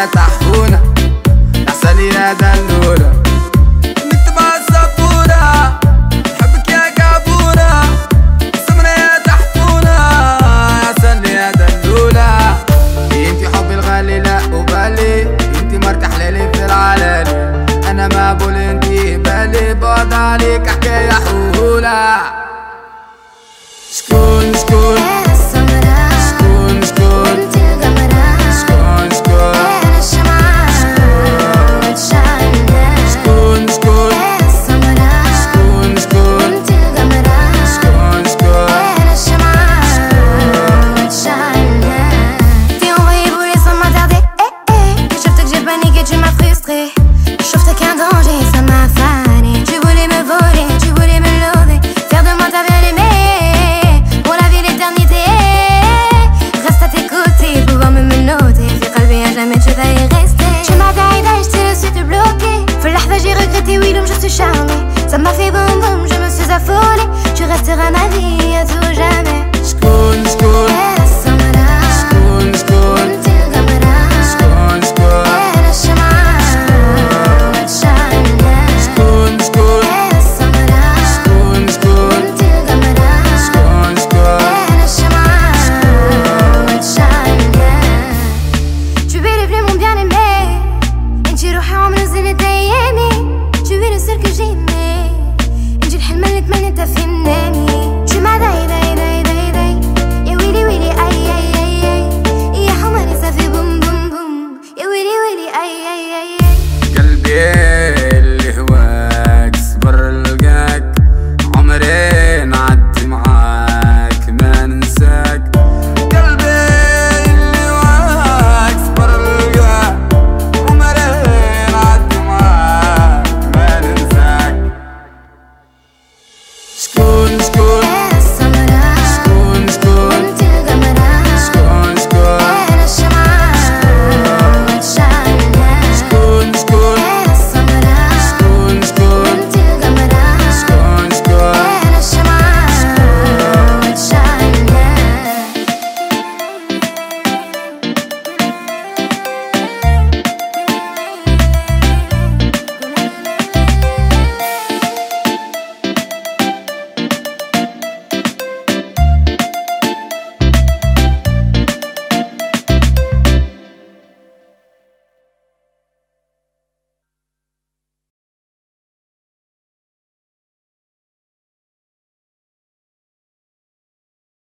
يا طحونة يا دلولة نكتب عالسبورة نحبك يا كابورة سمنة يا تحفونة عسل يا دلولة إنتي حبي الغالي لا أبالي. إنتي مرتاح ليلي في العلالي. أنا مقبول إنتي بالي. بعد عليك حكاية حولة மனதில் Jones, good.